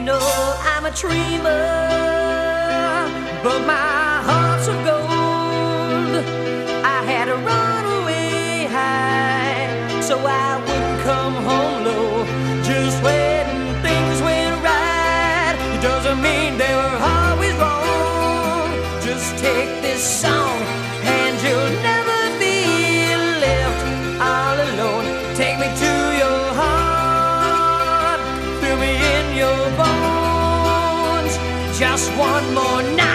know I'm a dreamer, but my heart's of gold. I had to run away high, so I wouldn't come home low. Just when things went right, it doesn't mean they were always wrong. Just take this song. just one more night.